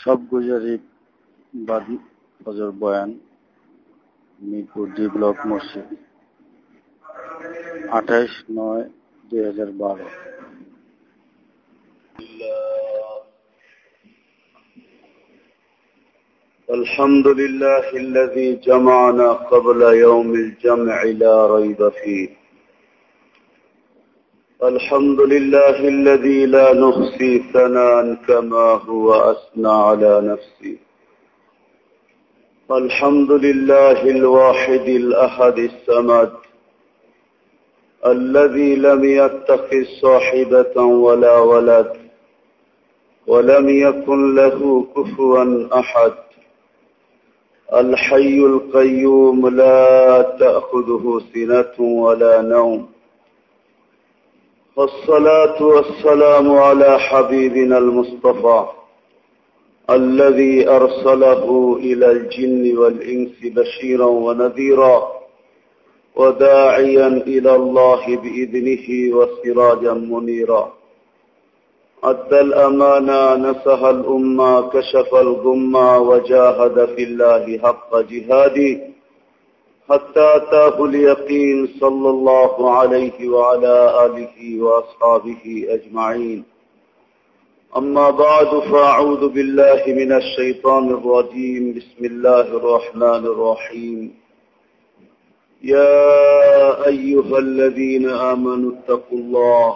সব গুজারি বাদ ফজর বয়ান মিরপুর ডি ব্লক মসজিদ আঠাইশ নয় দুই হাজার বারো الحمد لله الذي جمعنا قبل يوم الجمع لا ريب فيه الحمد لله الذي لا نخفي ثناء كما هو أثنى على نفسه الحمد لله الواحد الأحد السمد الذي لم يتخذ صاحبة ولا ولد ولم يكن له كفوا أحد. الحي القيوم لا تأخذه سنة ولا نوم. والصلاة والسلام على حبيبنا المصطفى الذي أرسله إلى الجن والإنس بشيرا ونذيرا وداعيا إلى الله بإذنه وسراجا منيرا. أدى الأمانة نسها الأمة كشف الغمة وجاهد في الله حق جهاده. حتى أتاه اليقين صلى الله عليه وعلى آله وأصحابه أجمعين. أما بعد فأعوذ بالله من الشيطان الرجيم. بسم الله الرحمن الرحيم. يا أيها الذين آمنوا اتقوا الله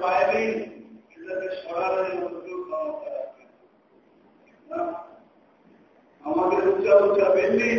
পায়নি এটাকে সরানোর মধ্যেও আমাদের উঁচা উঁচা বিল্ডিং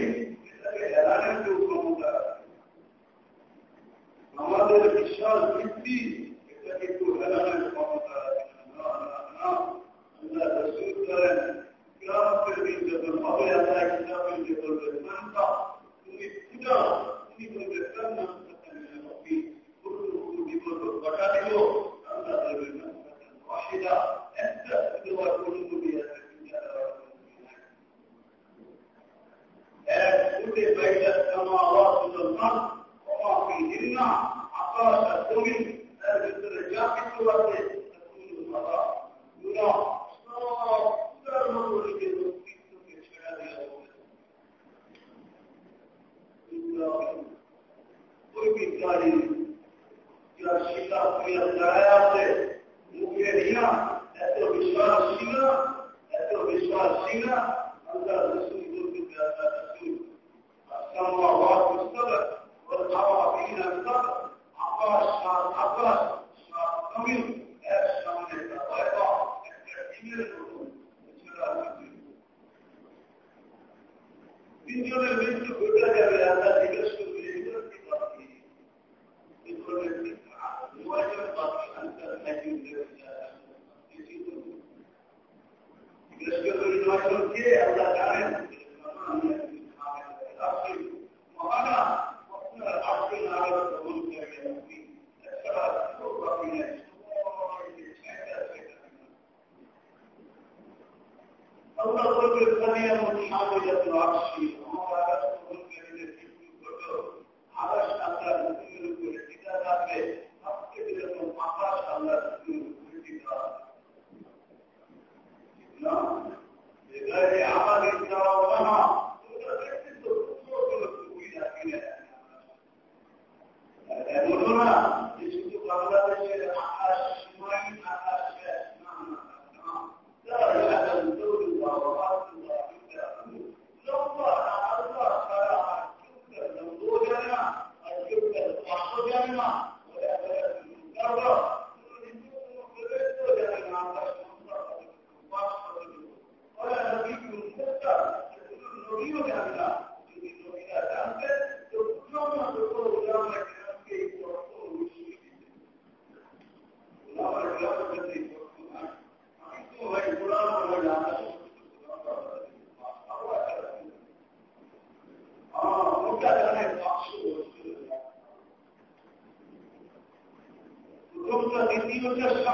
que você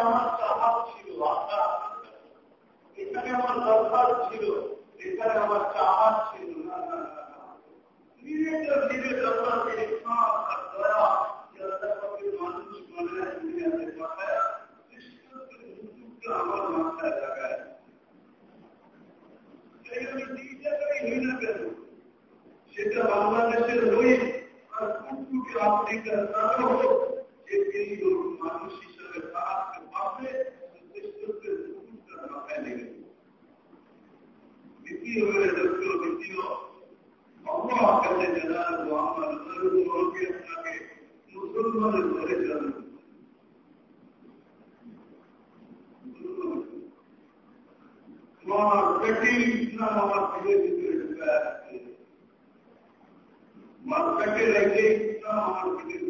আমার চাওয়া ছিল আশা এখানে আমার দরকার ছিল, এখানে আমার চাওয়া ছিল, না নিজের নিজের দরকার মানুষ মনে দুনিয়াতে পাঠায় আমার মাথায় লাগায়। সেটা বাংলাদেশের হয়ে আর কুটুকে আফ্রিকার তারও যে তিনি মানুষ হিসাবে কাজ مارکیٹ رہے گی اتنا مارکیٹ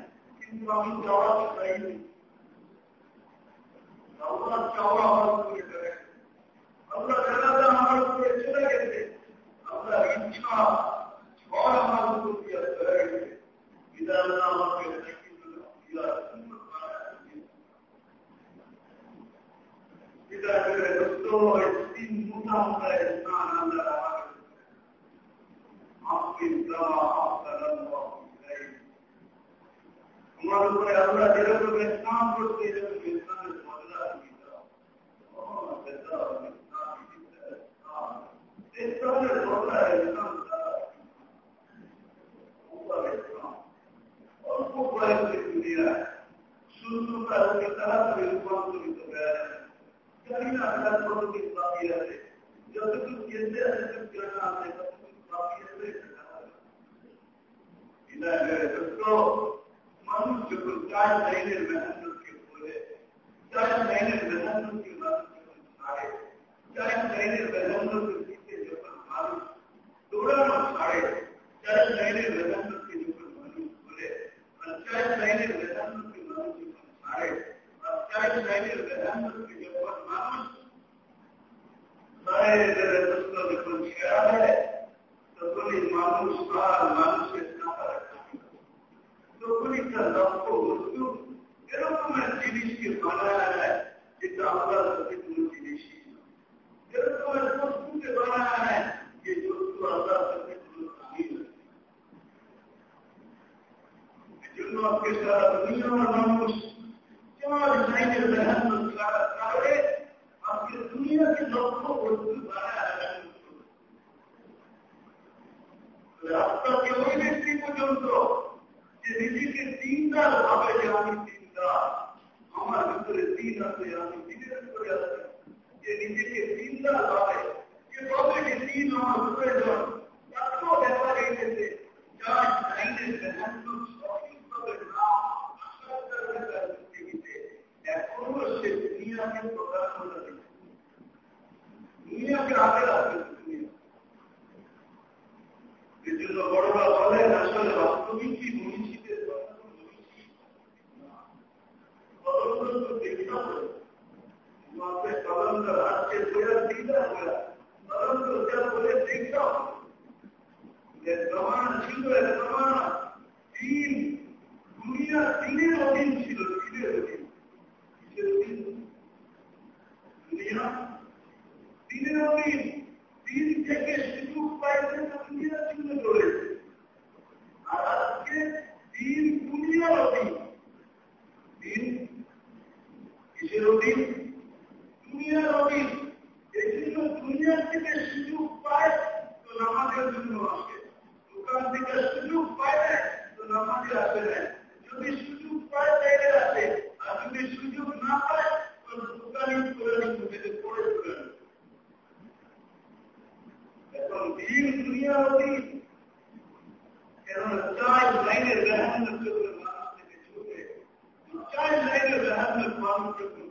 İslam'ın cevap sayıdır. Allah çağrı amal kuyruyor. Allah kadar amal kuyruyor geldi. Allah inşa çağrı amal kuyruyor söyledi. Bir daha da amal kuyruyor. إذا تدستور السن متهم فإسمان على عقل عقل كما عقل তিন মোটা মোটা স্নান আল্লাহ আপনি আমার উপরে আল্লাহ যেরকম স্নান করতে এরকম স্নানের বদলা ইসলামের বদলা ইসলাম অল্প বয়সে দুনিয়ায় শুধু তাদেরকে তাড়াতাড়ি রূপান্তরিত হয়ে জানি না তার কতদিন বাকি আছে যতটুকু কেন্দ্রে আছে জানা আছে ততটুকু বাকি আছে মানুষ যখন চার লাইনের মেহনতকে বলে চার লাইনের মেহনতকে মানুষ যখন ছাড়ে চার লাইনের মেহনতের দিকে যখন মানুষ দৌড়ানো ছাড়ে চার লাইনের মেহনতকে যখন মানুষ বলে আর চার লাইনের মেহনতকে মানুষ যখন ছাড়ে আর চার লাইনের মেহনতকে যখন মানুষ যখন ছেড়া দেয় তখনই মানুষ আর মানুষের সাঁতার তখনই তার লক্ষ্য বস্তু এরকমের জিনিসকে বানায় যেটা আপনার সাথে কোনো জিনিসই এরকমের বস্তুকে বানায় যে বস্তু আল্লাহর সাথে কোনো দামি এজন্য আজকে সারা দুনিয়ার মানুষ চার লাইনের মেহান্ন ছাড়া কারণে আজকে দুনিয়াকে লক্ষ্য বস্তু বানায় আপনাকে ওই ব্যক্তি পর্যন্ত যে নিজেকে দিনদার ভাবে যে আমি দিনদার আমার ভিতরে দিন আছে, আমি দিনের উপরে আছি। যে নিজেকে দিনদার ভাবে, যে ভাবে যে দিন আমার প্রয়োজন তাকেও ব্যাপারে এসেছে, যার লাইনের মেহান্ন সঠিকভাবে না এখনও সে দুনিয়াকে প্রকাশ করে দুনিয়াকে আগে রাখবে এজন্য বড়রা বলেন, আসলে বাস্তবিকই মনীষীদের দিনের অধীন ছিল দিনের অধীন দিনের অধীন দিন থেকে সুযোগ পাইছে তো দুনিয়ার জন্য চলেছে আর আজকে দিন দুনিয়ার অধীন দিন কিসের অধীন দুনিয়ার অধীন এই জন্য দুনিয়ার থেকে সুযোগ পায় তো নামাজের জন্য আসে। দোকান থেকে সুযোগ পায় না তো নামাজে আসে না। যদি সুযোগ পায়, তাইলে আসে। আর যদি সুযোগ না পায়, তো দোকানে করে পড়ে চলে এখন দিন দুনিয়া অধীন কেননা চার লাইনের মেহান্নত যখন মানুষ থেকে ছুটে চার লাইনের মেহান্নত মানুষ যখন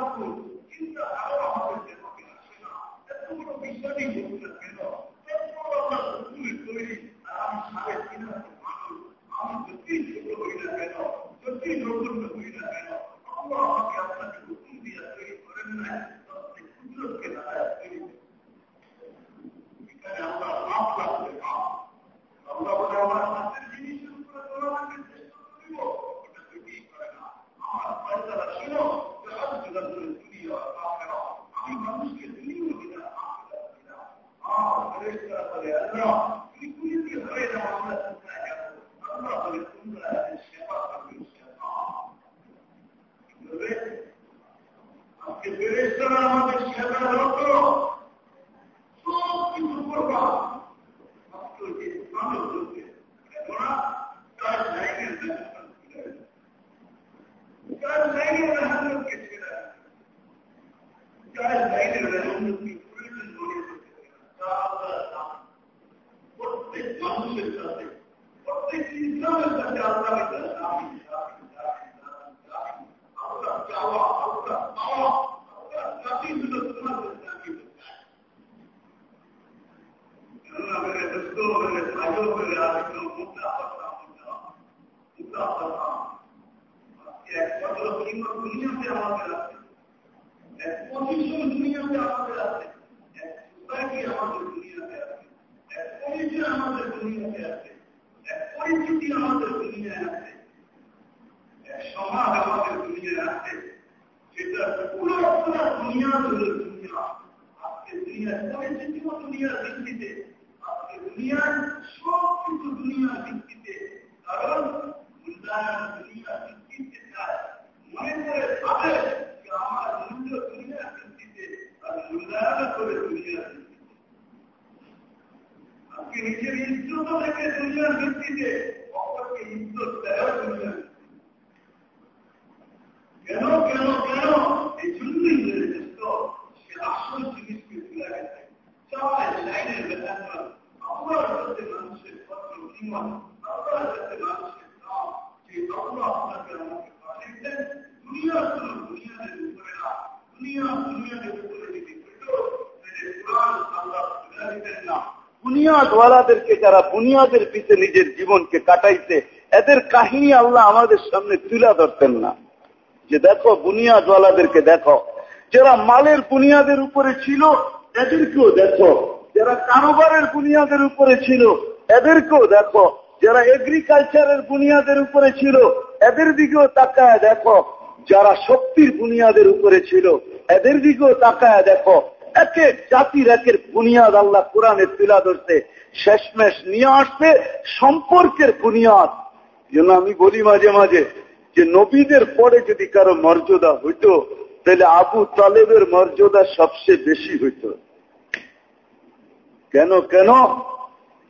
powerful எல்லாம் நிறுத்திட்டு ঘরওয়ালাদেরকে যারা বুনিয়াদের পিছিয়ে নিজের জীবনকে কাটাইছে, এদের কাহিনী আল্লাহ আমাদের সামনে তুলা ধরতেন না। যে দেখো, বুনিয়াদওয়ালাদেরকে দেখো, যারা মালের বুনিয়াদের উপরে ছিল, এদেরকেও দেখো। যারা কারোবারের বুনিয়াদের উপরে ছিল, এদেরকেও দেখো। যারা এগ্রিকালচারের বুনিয়াদের উপরে ছিল, এদের দিকেও তাকায় দেখো। যারা শক্তির বুনিয়াদের উপরে ছিল, এদের দিকেও তাকায় দেখো। একের জাতির একের বুনিয়াদ আল্লাহ কোরআনে তুলা ধরছে। শেষমেশ নিয়ে আসবে সম্পর্কের বুনিয়াদ। যেন আমি বলি মাঝে মাঝে যে নবীদের পরে যদি কারও মর্যাদা হইত, তাহলে আবু তালেবের মর্যাদা সবচেয়ে বেশি হইত। কেন কেন?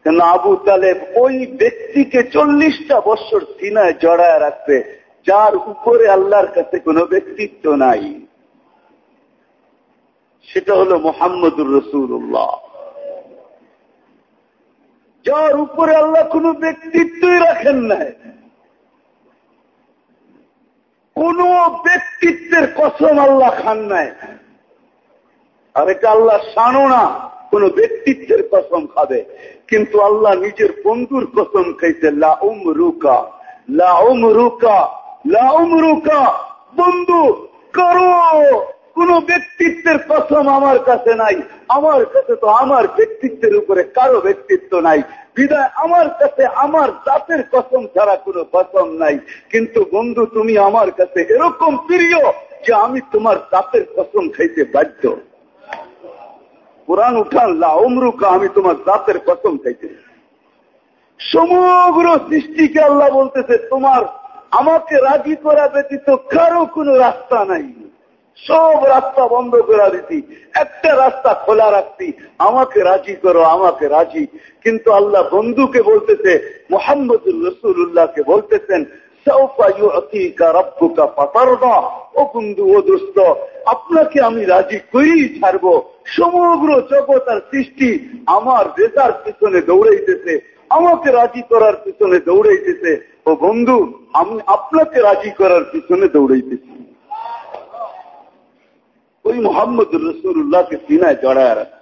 কেন আবু তালেব ওই ব্যক্তিকে চল্লিশটা বছর সিনায় জড়ায় রাখবে, যার উপরে আল্লাহর কাছে কোনো ব্যক্তিত্ব নাই। সেটা হলো মোহাম্মদুর রসুল্লাহ যার উপরে আল্লাহ কোন ব্যক্তিত্বই রাখেন নাই। কোন ব্যক্তিত্বের কসম আল্লাহ খান নাই। আর এটা আল্লাহ সানো না, কোন ব্যক্তিত্বের কসম খাবে। কিন্তু আল্লাহ নিজের বন্ধুর কসম খাইছে লাউম রুকা লাউম রুকা লাউম রুকা বন্ধু, করো কোন ব্যক্তিত্বের কসম আমার কাছে নাই। আমার কাছে তো আমার ব্যক্তিত্বের উপরে কারও ব্যক্তিত্ব নাই। বিদায়, আমার কাছে আমার জাতের কসম ছাড়া কোনো কসম নাই। কিন্তু বন্ধু, তুমি আমার কাছে এরকম প্রিয় যে আমি তোমার জাতের কসম খাইতে বাধ্য। কোরআন উঠান লাউমরুকা আমি তোমার জাতের কসম খাইতে। সমগ্র সৃষ্টিকে আল্লাহ বলতেছে, তোমার আমাকে রাজি করা ব্যতীত কারও কোনো রাস্তা নাই। সব রাস্তা বন্ধ করে দিতি একটা রাস্তা খোলা রাখতি আমাকে রাজি করো, আমাকে রাজি। কিন্তু আল্লাহ বন্ধুকে বলতেছে মোহাম্মদুল রসুল্লাহকে বলতেছেন আপনাকে আমি রাজি করেই ছাড়ব। সমগ্র জগৎ আর সৃষ্টি আমার রেতার পিছনে দৌড়াইতেছে। আমাকে রাজি করার পিছনে দৌড়াইতেছে। ও বন্ধু, আমি আপনাকে রাজি করার পিছনে দৌড়াইতেছি। ওই মোহাম্মদ রসুল্লাহকে সিনায় জড়ায় রাখা।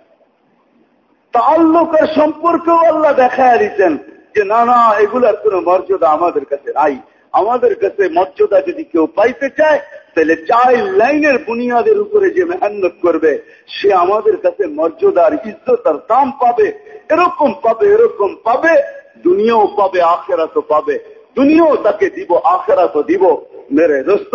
তাল্লুকের সম্পর্কেও আল্লাহ দেখায় দিচ্ছেন যে, না না, এগুলার কোন মর্যাদা আমাদের কাছে নাই। আমাদের কাছে মর্যাদা যদি কেউ পাইতে চায়, তাহলে চাইল্ড লাইনের বুনিয়াদের উপরে যে মেহান্নত করবে, সে আমাদের কাছে মর্যাদার ইজ্জত আর দাম পাবে। এরকম পাবে এরকম পাবে। দুনিয়াও পাবে আখেরা তো পাবে। দুনিয়াও তাকে দিব আখেরা তো দিব। মেরে দোস্ত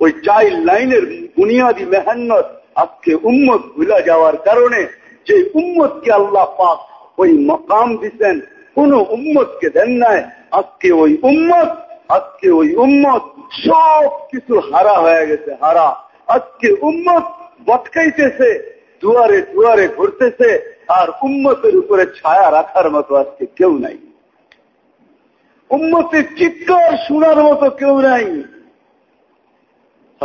ওই চাইল্ড লাইনের বুনিয়াদি মেহান্নত আজকে উম্মত ভুলা যাওয়ার কারণে যে উম্মতকে আল্লাহ পাক ওই মকাম দিচ্ছেন কোন উম্মতকে দেন নাই। আজকে ওই উম্মত, আজকে ওই উম্মত সব কিছু হারা হয়ে গেছে, হারা। আজকে উম্মত বটকাইতেছে দুয়ারে দুয়ারে ঘুরতেছে, আর উম্মতের উপরে ছায়া রাখার মতো আজকে কেউ নাই। উম্মতের চিৎকার শোনার মতো কেউ নাই।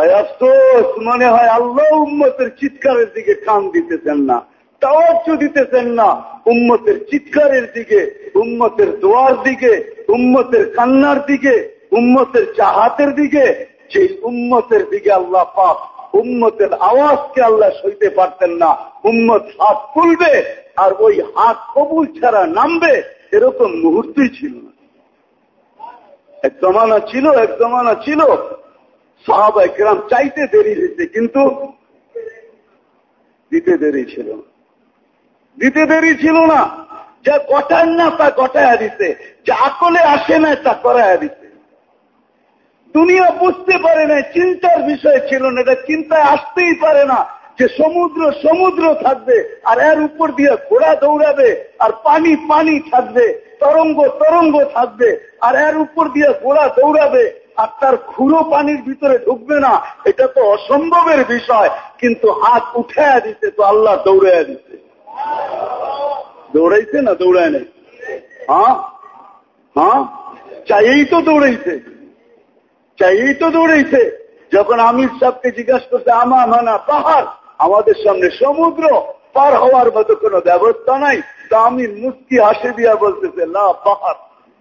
আফসোস, মনে হয় আল্লাহ উম্মতের চিৎকারের দিকে কান দিতেছেন না তাওয়াজ্য দিতেছেন না, উম্মতের চিৎকারের দিকে, উম্মতের দোয়ার দিকে, উম্মতের কান্নার দিকে, উম্মতের চাহাতের দিকে যে উম্মতের দিকে আল্লাহ পাক উম্মতের আওয়াজকে আল্লাহ সইতে পারতেন না, উম্মত হাত তুলবে আর ওই হাত কবুল ছাড়া নামবে, এরকম মুহূর্তই ছিল না। এক জমানা ছিল, এক জমানা ছিল সাহাবাই গ্রাম চাইতে দেরি হয়েছে, কিন্তু দিতে দেরি ছিল। দিতে দেরি ছিল না, যা গটায় না তা গটায় দিতে, যা আকলে আসে না তা করায় দিতে। দুনিয়া বুঝতে পারে না, চিন্তার বিষয় ছিল না, এটা চিন্তায় আসতেই পারে না যে সমুদ্র সমুদ্র থাকবে, আর এর উপর দিয়ে ঘোড়া দৌড়াবে, আর পানি পানি থাকবে, তরঙ্গ তরঙ্গ থাকবে, আর এর উপর দিয়ে ঘোড়া দৌড়াবে। আর তার খুঁড়ো পানির ভিতরে ঢুকবে না, এটা তো অসম্ভবের বিষয়, কিন্তু হাত উঠাইয়া দিতে তো আল্লাহ দৌড়াইয়া দিতে দৌড়াইছে না দৌড়ায় নেই? হ্যাঁ? হ্যাঁ? চাইয়েই তো দৌড়াইছে। চাইয়েই তো দৌড়াইছে। যখন আমির সাহকে জিজ্ঞাসা করছে, আমা মানা পাহাড়? আমাদের সামনে সমুদ্র পার হওয়ার মতো কোনো ব্যবস্থা নাই। তা আমি মুস্কি হাসে দিয়া বলতেছে না পাহাড়।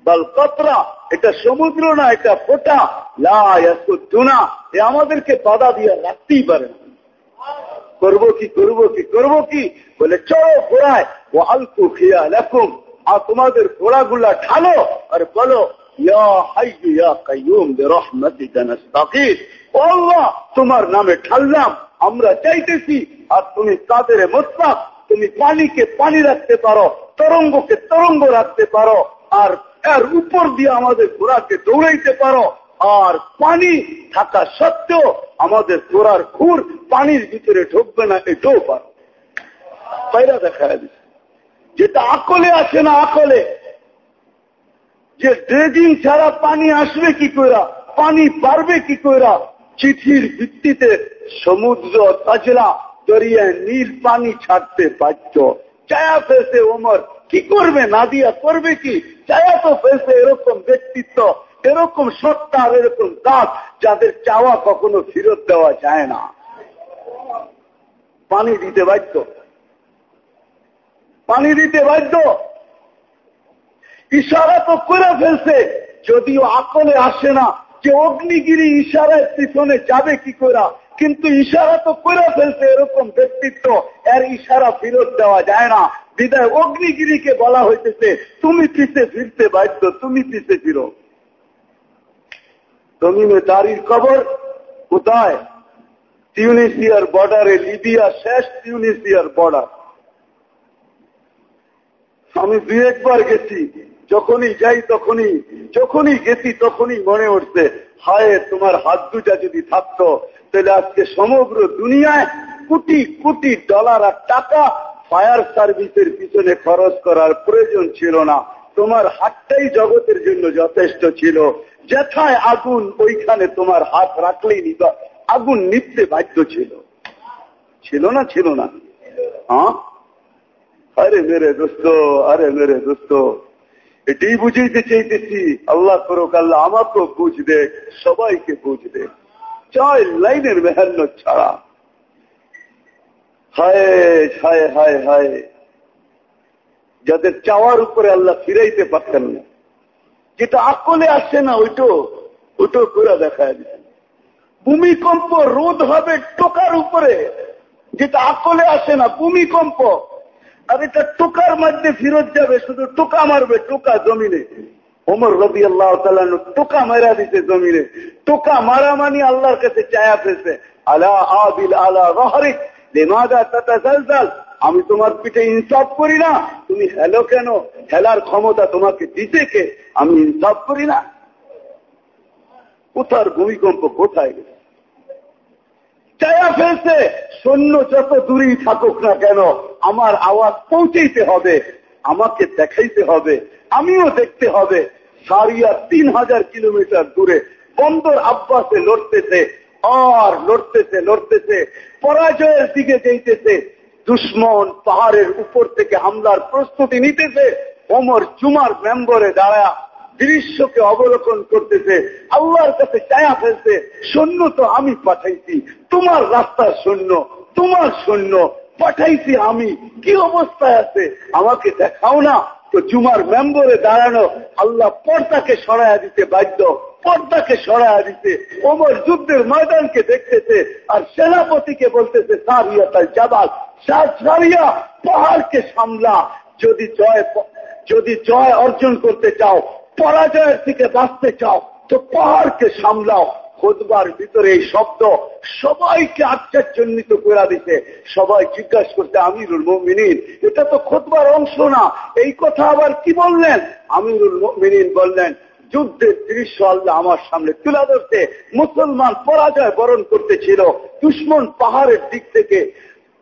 বল কতরা? এটা সমুদ্র না, এটা ফোটা। লানা এ আমাদেরকে বাধা দিয়ে রাখতেই পারে না। করব কি করব কি করব কি? বলে, চলো ঘোড়ায়। ও আলকু খিয়া লেখুম আর তোমাদের ঘোড়াগুলা ঠালো। আর বলো তোমার নামে ঠাললাম। আমরা চাইতেছি, আর তুমি কাদের মোস্তাক তুমি পানিকে পানি রাখতে পারো, তরঙ্গকে তরঙ্গ রাখতে পারো। আর এর উপর দিয়ে আমাদের ঘোড়াকে দৌড়াইতে পারো। আর পানি থাকা সত্ত্বেও আমাদের ঘোড়ার খুর পানির ভিতরে ঢুকবে না এটাও পারো পায়রা দেখা দিচ্ছে যেটা আকলে আসে না আকলে। যে ড্রেজিং ছাড়া পানি আসবে কি কইরা, পানি পারবে কি কইরা, চিঠির ভিত্তিতে সমুদ্র তাজরা দরিয়ায় নীল পানি ছাড়তে বাধ্য। চায়া ফেসে ওমর কি করবে? নাদিয়া করবে কি? চায়া তো ফেসে এরকম ব্যক্তিত্ব, এরকম সত্তা এরকম কাজ যাদের চাওয়া কখনো ফেরত দেওয়া যায় না। পানি দিতে বাধ্য। পানি দিতে বাধ্য। ইশারা তো করে ফেলছে, যদিও আকলে আসে না যে অগ্নিগিরি ইশারায় পিছনে যাবে কি করা। কিন্তু ইশারা তো করে ফেলছে এরকম ব্যক্তিত্ব। এর ইশারা ফিরত দেওয়া যায় না। বিদায় অগ্নিগিরিকে বলা হইতেছে, তুমি পিছে ফিরতে বাধ্য, তুমি পিছে ফিরো। তমিমে দাঁড়ির কবর, কোথায়? টিউনিসিয়ার বর্ডারে, লিবিয়া শেষ টিউনিসিয়ার বর্ডার। আমি দুই একবার গেছি, যখনই যাই তখনই, যখনই গেছি তখনই মনে উঠছে, হায়, তোমার হাত দুটা যদি থাকতো তাহলে আজকে সমগ্র দুনিয়ায় কোটি কোটি ডলার আর টাকা ফায়ার সার্ভিসের পিছনে খরচ করার প্রয়োজন ছিল না। তোমার হাতটাই জগতের জন্য যথেষ্ট ছিল। যেথায় আগুন, ওইখানে তোমার হাত রাখলেই নিবা। আগুন নিপতে বাধ্য ছিল। ছিল না ছিল না। হ্যাঁ? আরে মেরে দোস্ত, আরে মেরে দোস্ত। এটাই বুঝাইতে চাইতেছি, আল্লাহ করুক, আল্লাহ আমাকেও বুঝ দে সবাইকে বুঝ দে চাই লাইনের মেহান্ন ছাড়া। হায় হায় হায় হায়। যাদের চাওয়ার উপরে আল্লাহ ফিরাইতে পারতেন না। যেটা আকলে আসছে না, ওইটো ওইটো করে দেখা যায় ভূমিকম্প রোধ হবে টোকার উপরে। যেটা আকলে আসে না, ভূমিকম্প। আর এটা টোকার মধ্যে ফিরত যাবে, শুধু টোকা মারবে, টোকা জমিনে। ওমর রবি আল্লাহ টোকা মারা দিতে জমিনে। টোকা মারা মানি আল্লাহর কাছে চায়া ফেলছে আলা আবিল আলা জালজাল আমি তোমার পিঠে ইনসাফ করি না। তুমি হেলো কেন? হেলার ক্ষমতা তোমাকে দিতে কে? আমি ইনসাফ করি না। কোথার ভূমিকম্প? কোথায়? গেছে চায়া ফেলছে সৈন্য যত দূরেই থাকুক না কেন, আমার আওয়াজ পৌঁছাইতে হবে। আমাকে দেখাইতে হবে। আমিও দেখতে হবে। সারিয়া তিন হাজার কিলোমিটার দূরে বন্দর আব্বাসে লড়তেছে, আর লড়তেছে লড়তেছে। পরাজয়ের দিকে যেতেছে, দুশ্মন পাহাড়ের উপর থেকে হামলার প্রস্তুতি নিতেছে। অমর জুমার মেম্বরে দাঁড়া দৃশ্যকে অবলোকন করতেছে, আল্লাহর কাছে চায়া ফেলছে, সৈন্য তো আমি পাঠাইছি, তোমার রাস্তার সৈন্য, তোমার সৈন্য, পাঠাইছি আমি, কি অবস্থায় আছে? আমাকে দেখাও না। তো জুমার মেম্বরে দাঁড়ানো আল্লাহ পর্দাকে সরাইয়া দিতে বাধ্য, পর্দাকে সরাইয়া দিতে। ওমর যুদ্ধের ময়দানকে দেখতেছে আর সেনাপতিকে বলতেছে সারিয়া তার জাবাল সারিয়া পাহাড়কে সামলা। যদি জয় যদি জয় অর্জন করতে চাও, পরাজয়ের থেকে বাঁচতে চাও, তো পাহাড়কে সামলাও। খোদবার ভিতরে এই শব্দ সবাইকে আশ্চর্যজনিত করে দিতে সবাই জিজ্ঞাসা করতে আমিরুল মিনিন এটা তো খোদবার অংশ না। এই কথা আবার কি বললেন? আমিরুল মিনিন বললেন, যুদ্ধের দৃশ্য আল্লাহ আমার সামনে তুলে ধরতে মুসলমান পরাজয় বরণ করতেছিল, দুশ্মন পাহাড়ের দিক থেকে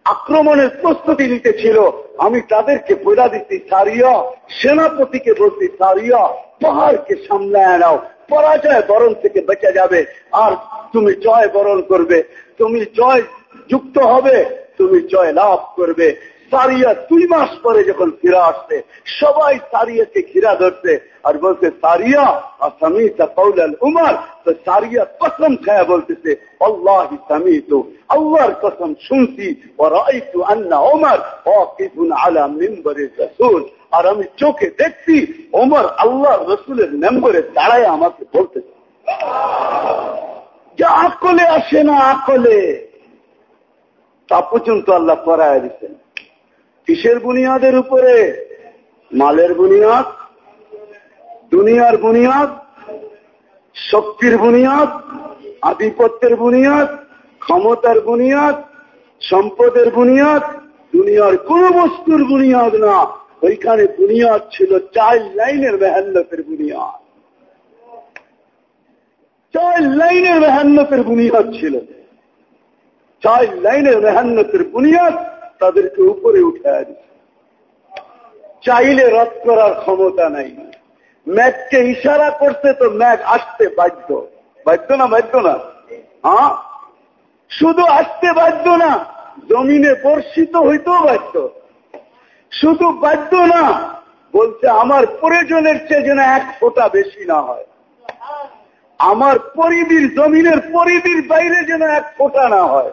আক্রমণের প্রস্তুতি নিতেছিল। আমি তাদেরকে বোঝা দিচ্ছি, সারিয়া, সেনাপতিকে বলছি, সারিয়া, পাহাড়কে সামলায় নাও। পরাজয় বরণ থেকে বেঁচে যাবে। আর তুমি জয় বরণ করবে। তুমি জয় যুক্ত হবে, তুমি জয় লাভ করবে। সারিয়া দুই মাস পরে যখন ফিরে আসছে সবাই সারিয়াকে ঘিরা ধরছে আর বলছে সারিয়া আসামি কৌলাল উমার। তো সারিয়া কসম খায়া বলতেছে, আল্লাহ সামি তো আল্লাহর কসম শুনছি ও রাইতু আন্না ওমর ওয়াকিফুন আলা মিম্বরে রাসূল। আর আমি চোখে দেখছি ওমর আল্লাহ রসুলের মেম্বরে দাঁড়ায় আমাকে বলতেছে যা আকলে আসে না আকলে। তা পর্যন্ত আল্লাহ পড়ায় দিচ্ছেন। কিসের বুনিয়াদের উপরে? মালের বুনিয়াদ, দুনিয়ার বুনিয়াদ, শক্তির বুনিয়াদ, আধিপত্যের বুনিয়াদ, ক্ষমতার বুনিয়াদ, সম্পদের বুনিয়াদ, দুনিয়ার কোন বস্তুর বুনিয়াদ না। ওইখানে বুনিয়াদ ছিল চার লাইনের মেহান্নতের বুনিয়াদ। চার লাইনের মেহান্নতের বুনিয়াদ ছিল। চার লাইনের মেহান্নতের বুনিয়াদ তাদেরকে উপরে উঠে দিচ্ছে চাইলে রদ করার ক্ষমতা নাই। ম্যাচকে ইশারা করতে তো ম্যাচ আসতে বাধ্য। বাধ্য না বাধ্য না? শুধু আসতে বাধ্য না, জমিনে বর্ষিত হইতেও বাধ্য। শুধু বাধ্য না, বলছে, আমার প্রয়োজনের চেয়ে যেন এক ফোটা বেশি না হয়। আমার পরিধির জমিনের পরিধির বাইরে যেন এক ফোটা না হয়।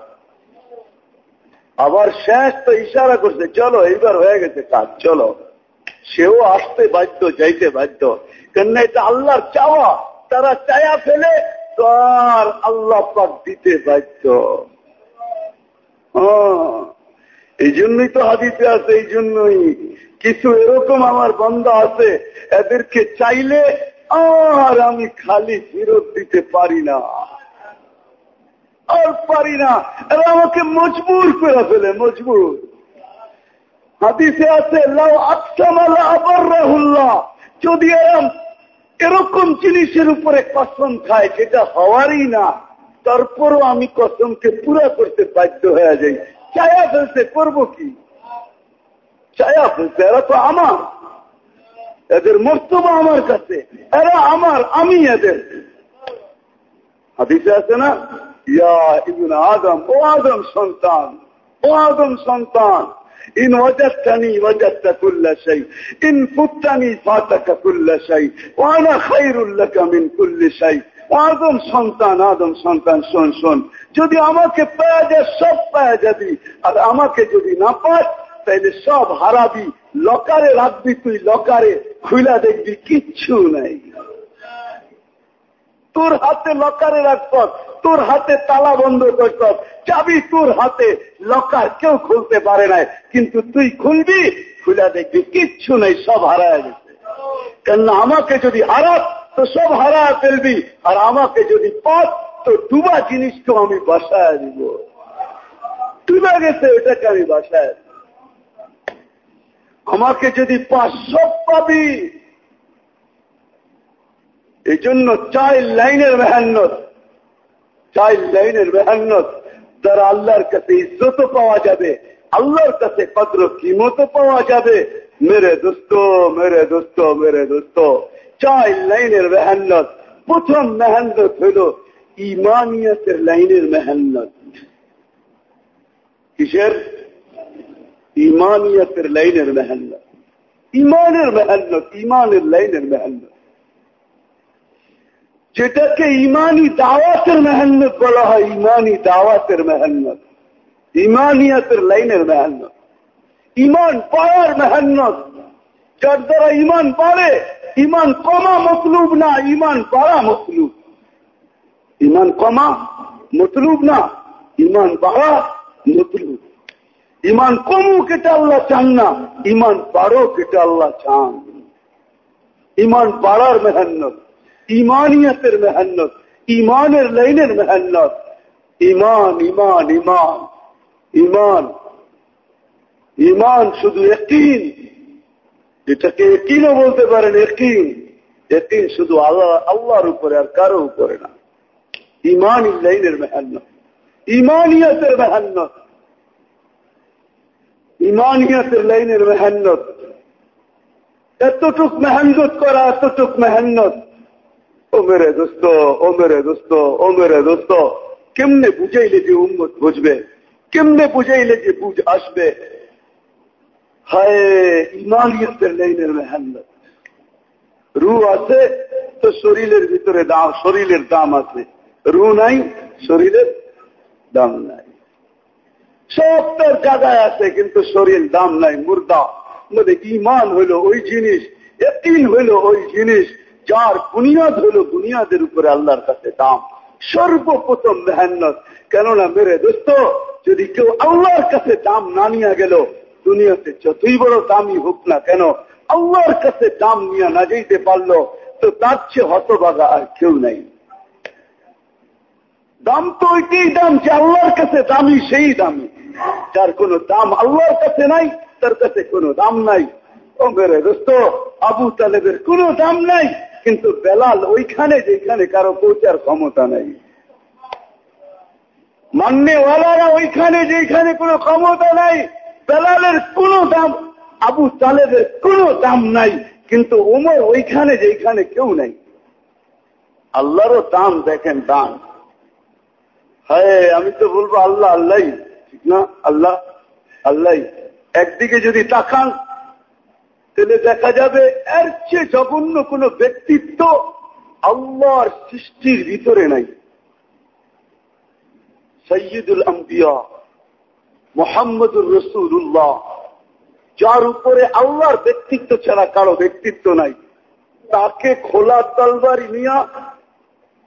আবার শেষ তো ইশারা করছে, চলো, এইবার হয়ে গেছে কাজ, চলো। সেও আসতে বাধ্য, যাইতে বাধ্য। কেন এটা আল্লাহর চাওয়া। তারা চায়া ফেলে তো আর আল্লাহ দিতে বাধ্য। এই জন্যই তো হাদিতে আছে, এই জন্যই। কিছু এরকম আমার বন্ধ আছে, এদেরকে চাইলে আর আমি খালি ফেরত দিতে পারি না। আর পারি না। এরা আমাকে মজবুর করে ফেলে, মজবুর। হাদিসে আছে, লাউ আচ্ছামালা আবার রাহুল্লাহ যদি এরম এরকম জিনিসের উপরে কসম খায় যেটা হওয়ারই না, তারপরও আমি কসমকে পুরা করতে বাধ্য হয়ে যাই। চায়া ফেলতে করব কি? চায়া ফেলতে এরা তো আমার। এদের মর্তবা আমার কাছে, এরা আমার, আমি এদের। হাদিসে আছে না? ইয়া ইবন আদম, ও আদম সন্তান, ও আদম সন্তান, ইন ওয়াজাদতানি ওয়াজাদতা কুল্লা শাই, ইন ফুত্তানি ফাতাকা কুল্লা শাই, ওয়া আনা খায়রুল লাকা মিন কুল্লি শাই। আদম সন্তান আদম সন্তান, শোন শোন। যদি আমাকে পাওয়া যায়, সব পাওয়া যাবি। আর আমাকে যদি না পাস তাহলে সব হারাবি। লকারে রাখবি তুই, লকারে খুলা দেখবি, কিচ্ছু নাই। তোর হাতে লকারে রাখত তোর হাতে তালা বন্ধ করত চাবি তোর হাতে, লকার কেউ খুলতে পারে নাই। কিন্তু তুই খুলবি খুলা দেখবি, কিচ্ছু নেই, সব হারায় গেছে। কেননা আমাকে যদি হারাত তো সব হারা ফেলবি। আর আমাকে যদি পথ তো ডুবা জিনিসকেও আমি বাসায় দিব ডুবা গেছে ওটাকে আমি বাসায় আমাকে যদি পাঁচ সব পাবি এই জন্য চাইল্ড লাইনের মেহান্নত চাইল্ড লাইনের মেহান্নত দ্বারা আল্লাহর কাছে ইজ্জত পাওয়া যাবে, আল্লাহর কাছে কদ্র কিমত পাওয়া যাবে। মেরে দোস্ত মেরে দোস্ত মেরে দোস্ত। চাইল্ড লাইনের মেহান্নত প্রথম মেহান্নত হইল ইমানিয়তের লাইনের মেহান্নত কিসের ইমানিয়তের লাইনের মেহান্নত ইমানের মেহান্নত ইমানের লাইনের মেহান্নত যেটাকে ইমানি দাওয়াতের মেহান্নত বলা হয় ইমানি দাওয়াতের মেহান্নত ইমানিয়াতের লাইনের মেহান্নত ইমান পাওয়ার মেহান্নত যার দ্বারা ইমান বাড়ে ইমান কমা মতলুব না ইমান বাড়া মতলুব। ইমান কমা মতলুব না ইমান বাড়া মতলুব। ইমান কমু কেটে আল্লাহ চান না ইমান বাড়ো কেটে আল্লাহ চান। ইমান বাড়ার মেহান্নত ইমানিয়তের মেহান্নত ইমানের লাইনের মেহান্নত। ইমান ইমান ইমান ইমান ইমান শুধু একদিন। এটাকে একিনও বলতে পারেন একিন। একিন শুধু আল্লাহ, আল্লাহর উপরে আর কারও উপরে না। ইমান লাইনের মেহান্নত ইমানিয়তের মেহান্নত ইমানিয়তের লাইনের মেহান্নত এতটুক মেহান্নত করা, এতটুক মেহান্নত। ও মেরে দোস্ত, ও মেরে দোস্ত, ও মেরে দোস্ত। কেমনে বুঝাইলে যে উন্মত বুঝবে? কেমনে বুঝাইলে যে বুঝ আসবে? হায় ইমানিয়তের লাইনের মেহান্নত রু আছে, তো শরীরের ভিতরে দাম, শরীরের দাম আছে। রু নাই, শরীরের দাম নাই। সব তার জায়গায় আছে, কিন্তু শরীর দাম নাই, মুর্দা। মধ্যে ইমান হইল ওই জিনিস এতিন হইল ওই জিনিস, যার বুনিয়াদ হইল বুনিয়াদের উপরে আল্লাহর কাছে দাম। সর্বপ্রথম মেহান্নত। কেননা, মেরে দোস্ত, যদি কেউ আল্লাহর কাছে দাম না নিয়ে গেল দুনিয়াতে যতই বড় দামই হোক না কেন, আল্লাহর কাছে দাম নিয়ে না যেতে পারল, তো তার চেয়ে হতবাগা আর কেউ নাই। দাম তো ওইটাই দাম যে আল্লাহর কাছে দামি সেই দামি। যার কোনো দাম আল্লাহর কাছে নাই, তার কাছে কোনো দাম নাই। ও মেরে দোস্ত, আবু তালেবের কোনো দাম নাই, কিন্তু বেলাল ওইখানে যেখানে কারও পৌঁছার ক্ষমতা নাই। মান্যওয়ালারা ওইখানে যেখানে কোনো ক্ষমতা নাই বেলালের কোনো দাম, আবু তালেবের কোনো দাম নাই, কিন্তু ওমর ওইখানে যেখানে কেউ নাই। আল্লাহরও দাম দেখেন দাম। হ্যাঁ আমি তো বলব আল্লাহ আল্লাহ, ঠিক না? আল্লাহ আল্লাহ। একদিকে যদি তাকান, তাহলে দেখা যাবে এর চেয়ে জঘন্য কোন ব্যক্তিত্ব আল্লাহর সৃষ্টির ভিতরে নাই। সৈয়দুল আম্বিয়া। মোহাম্মদুর রসুল্লাহ যার উপরে আল্লাহর ব্যক্তিত্ব ছাড়া কারও ব্যক্তিত্ব নাই। তাকে খোলা তলবারি নিয়া